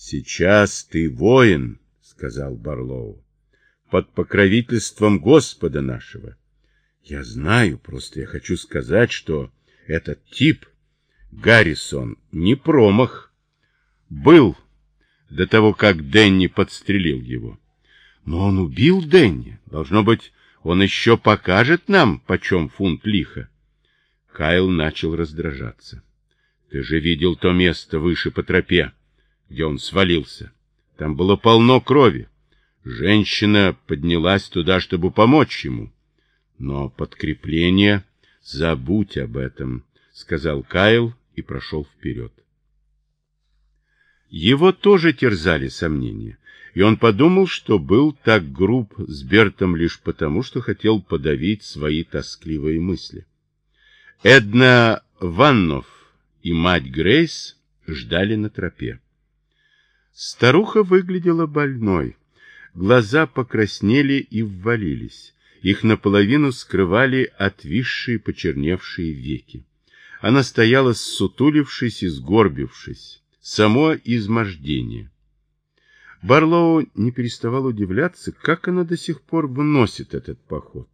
Сейчас ты воин, сказал Барлоу, под покровительством Господа нашего. Я знаю, просто я хочу сказать, что этот тип, Гаррисон, не промах. Был до того, как Денни подстрелил его. Но он убил Денни. Должно быть, он еще покажет нам, почем фунт лиха. Кайл начал раздражаться. Ты же видел то место выше по тропе, где он свалился. Там было полно крови. Женщина поднялась туда, чтобы помочь ему. Но подкрепление... Забудь об этом, сказал Кайл и прошел вперед. Его тоже терзали сомнения, и он подумал, что был так груб с Бертом лишь потому, что хотел подавить свои тоскливые мысли. Эдна Ваннов и мать Грейс ждали на тропе. Старуха выглядела больной. Глаза покраснели и ввалились. Их наполовину скрывали отвисшие почерневшие веки. Она стояла ссутулившись и сгорбившись. Само измождение. Барлоу не переставал удивляться, как она до сих пор вносит этот поход.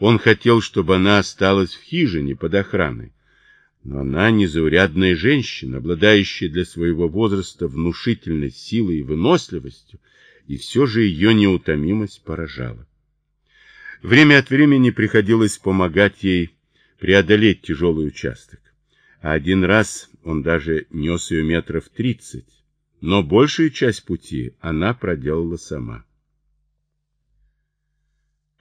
Он хотел, чтобы она осталась в хижине под охраной. Но она незаурядная женщина, обладающая для своего возраста внушительной силой и выносливостью, и все же ее неутомимость поражала. Время от времени приходилось помогать ей преодолеть тяжелый участок. А один раз он даже нес ее метров тридцать, но большую часть пути она проделала сама.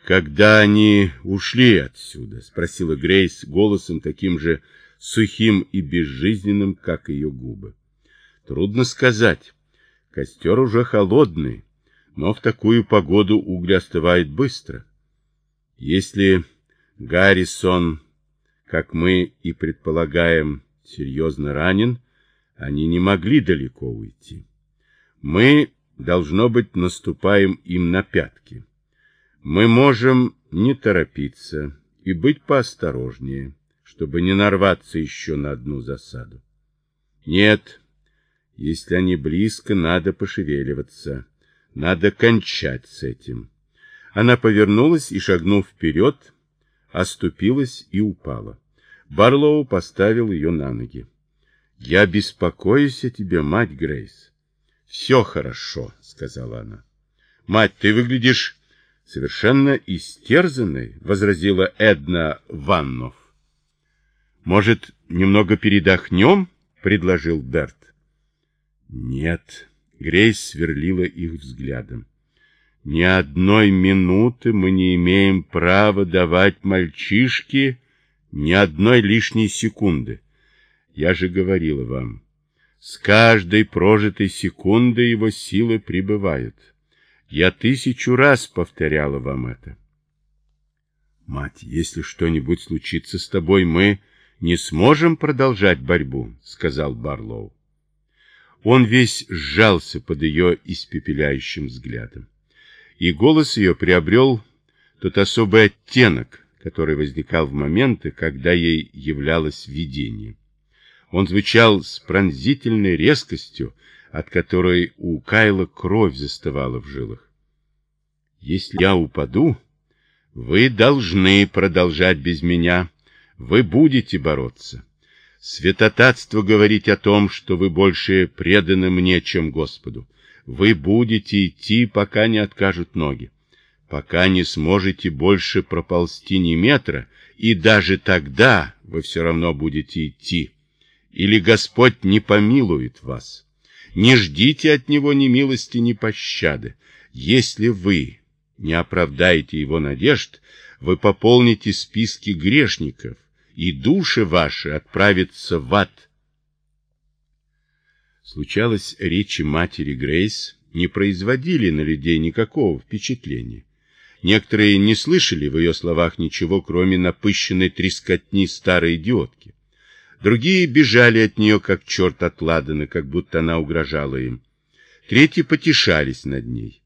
«Когда они ушли отсюда?» — спросила Грейс голосом таким же сухим и безжизненным, как ее губы. «Трудно сказать. Костер уже холодный, но в такую погоду угли остывают быстро. Если Гаррисон, как мы и предполагаем, серьезно ранен, они не могли далеко уйти. Мы, должно быть, наступаем им на пятки. Мы можем не торопиться и быть поосторожнее, чтобы не нарваться еще на одну засаду. Нет, если они близко, надо пошевеливаться, надо кончать с этим. Она повернулась и, шагнув вперед, оступилась и упала. Барлоу поставил ее на ноги. — Я беспокоюсь о тебе, мать Грейс. — Все хорошо, — сказала она. — Мать, ты выглядишь совершенно истерзанной, — возразила Эдна Ваннов. — Может, немного передохнем? — предложил Берт. — Нет, — Грейс сверлила их взглядом. — Ни одной минуты мы не имеем права давать мальчишке ни одной лишней секунды. Я же говорила вам, с каждой прожитой секундой его силы прибывают. Я тысячу раз повторяла вам это. Мать, если что-нибудь случится с тобой, мы не сможем продолжать борьбу, сказал Барлоу. Он весь сжался под ее испепеляющим взглядом. И голос ее приобрел тот особый оттенок, который возникал в моменты, когда ей являлось видение. Он звучал с пронзительной резкостью, от которой у Кайла кровь застывала в жилах. «Если я упаду, вы должны продолжать без меня. Вы будете бороться. Святотатство говорить о том, что вы больше преданы мне, чем Господу. Вы будете идти, пока не откажут ноги. Пока не сможете больше проползти ни метра, и даже тогда вы все равно будете идти или Господь не помилует вас. Не ждите от Него ни милости, ни пощады. Если вы не оправдаете Его надежд, вы пополните списки грешников, и души ваши отправятся в ад. Случалось, речи матери Грейс не производили на людей никакого впечатления. Некоторые не слышали в ее словах ничего, кроме напыщенной трескотни старой идиотки. Другие бежали от нее, как черт от ладана, как будто она угрожала им. Третьи потешались над ней.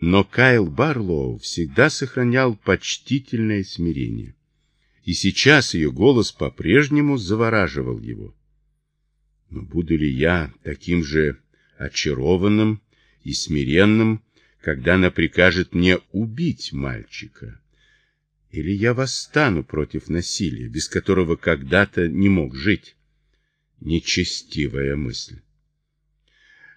Но Кайл Барлоу всегда сохранял почтительное смирение. И сейчас ее голос по-прежнему завораживал его. Но буду ли я таким же очарованным и смиренным, когда она прикажет мне убить мальчика. Или я восстану против насилия, без которого когда-то не мог жить. Нечестивая мысль.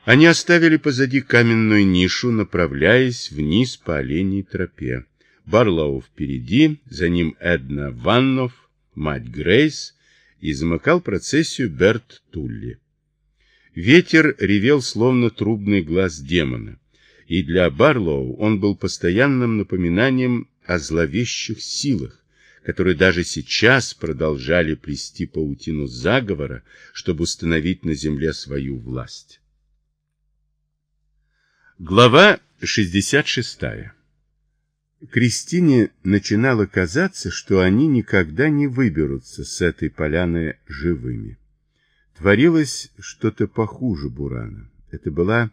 Они оставили позади каменную нишу, направляясь вниз по оленей тропе. Барлоу впереди, за ним Эдна Ваннов, мать Грейс, и замыкал процессию Берт Тулли. Ветер ревел, словно трубный глаз демона, и для Барлоу он был постоянным напоминанием о зловещих силах, которые даже сейчас продолжали плести паутину заговора, чтобы установить на земле свою власть. Глава 66 Кристине начинало казаться, что они никогда не выберутся с этой поляны живыми. Творилось что-то похуже бурана. Это была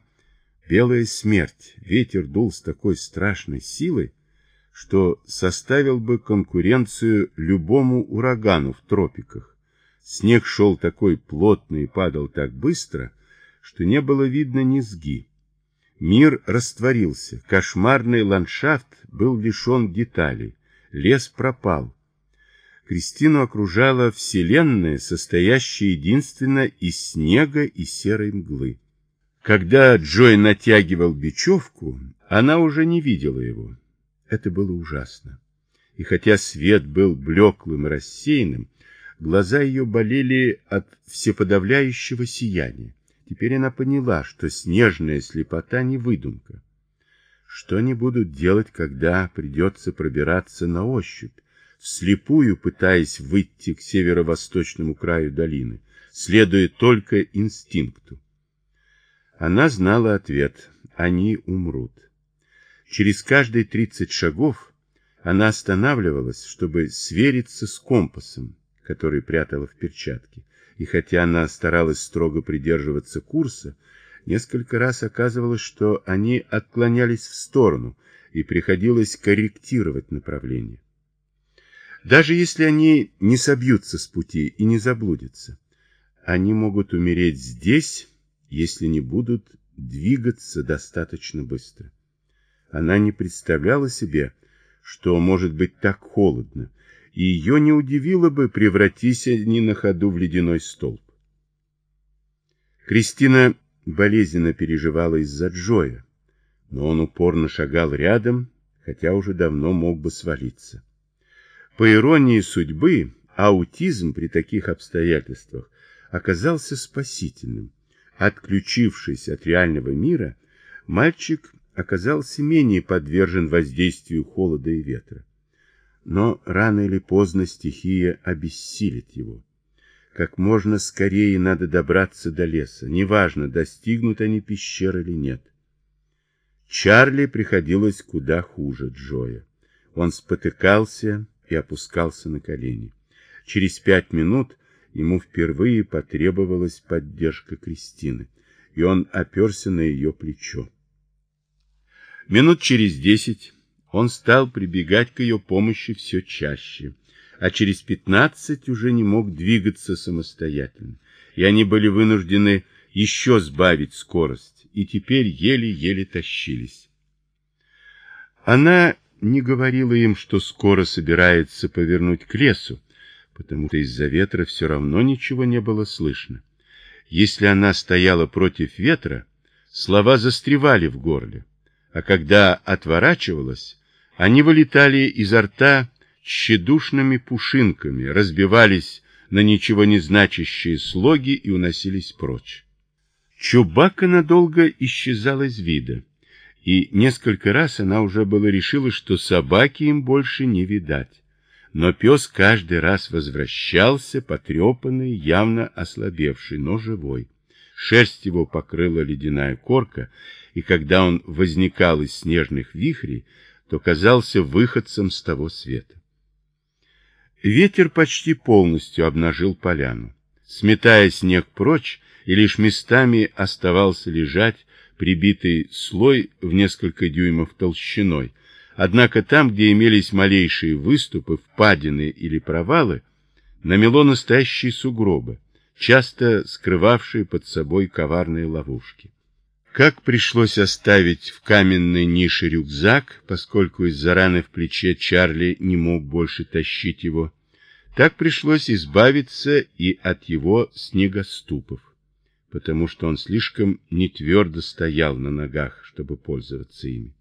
белая смерть. Ветер дул с такой страшной силой, что составил бы конкуренцию любому урагану в тропиках. Снег шел такой плотный и падал так быстро, что не было видно низги. Мир растворился, кошмарный ландшафт был лишен деталей, лес пропал. Кристину окружала вселенная, состоящая единственно из снега и серой мглы. Когда Джой натягивал бечевку, она уже не видела его. Это было ужасно. И хотя свет был блеклым рассеянным, глаза ее болели от всеподавляющего сияния. Теперь она поняла, что снежная слепота не выдумка. Что они будут делать, когда придется пробираться на ощупь, вслепую пытаясь выйти к северо-восточному краю долины, следуя только инстинкту? Она знала ответ. Они умрут. Через каждые тридцать шагов она останавливалась, чтобы свериться с компасом, который прятала в перчатке и хотя она старалась строго придерживаться курса, несколько раз оказывалось, что они отклонялись в сторону, и приходилось корректировать направление. Даже если они не собьются с пути и не заблудятся, они могут умереть здесь, если не будут двигаться достаточно быстро. Она не представляла себе, что может быть так холодно, и ее не удивило бы, превратись они на ходу в ледяной столб. Кристина болезненно переживала из-за Джоя, но он упорно шагал рядом, хотя уже давно мог бы свалиться. По иронии судьбы, аутизм при таких обстоятельствах оказался спасительным. Отключившись от реального мира, мальчик оказался менее подвержен воздействию холода и ветра но рано или поздно стихия обессилит его. Как можно скорее надо добраться до леса, неважно, достигнут они пещер или нет. Чарли приходилось куда хуже Джоя. Он спотыкался и опускался на колени. Через пять минут ему впервые потребовалась поддержка Кристины, и он оперся на ее плечо. Минут через десять он стал прибегать к ее помощи все чаще, а через пятнадцать уже не мог двигаться самостоятельно, и они были вынуждены еще сбавить скорость, и теперь еле-еле тащились. Она не говорила им, что скоро собирается повернуть к лесу, потому что из-за ветра все равно ничего не было слышно. Если она стояла против ветра, слова застревали в горле, а когда отворачивалась, они вылетали изо рта тщедушными пушинками, разбивались на ничего не значащие слоги и уносились прочь. Чубака надолго исчезал из вида, и несколько раз она уже было решила, что собаки им больше не видать. Но пес каждый раз возвращался, потрепанный, явно ослабевший, но живой. Шерсть его покрыла ледяная корка, и когда он возникал из снежных вихрей, то казался выходцем с того света. Ветер почти полностью обнажил поляну, сметая снег прочь, и лишь местами оставался лежать прибитый слой в несколько дюймов толщиной. Однако там, где имелись малейшие выступы, впадины или провалы, намело настоящие сугробы, часто скрывавшие под собой коварные ловушки. Как пришлось оставить в каменной нише рюкзак, поскольку из-за раны в плече Чарли не мог больше тащить его, так пришлось избавиться и от его снегоступов, потому что он слишком нетвердо стоял на ногах, чтобы пользоваться ими.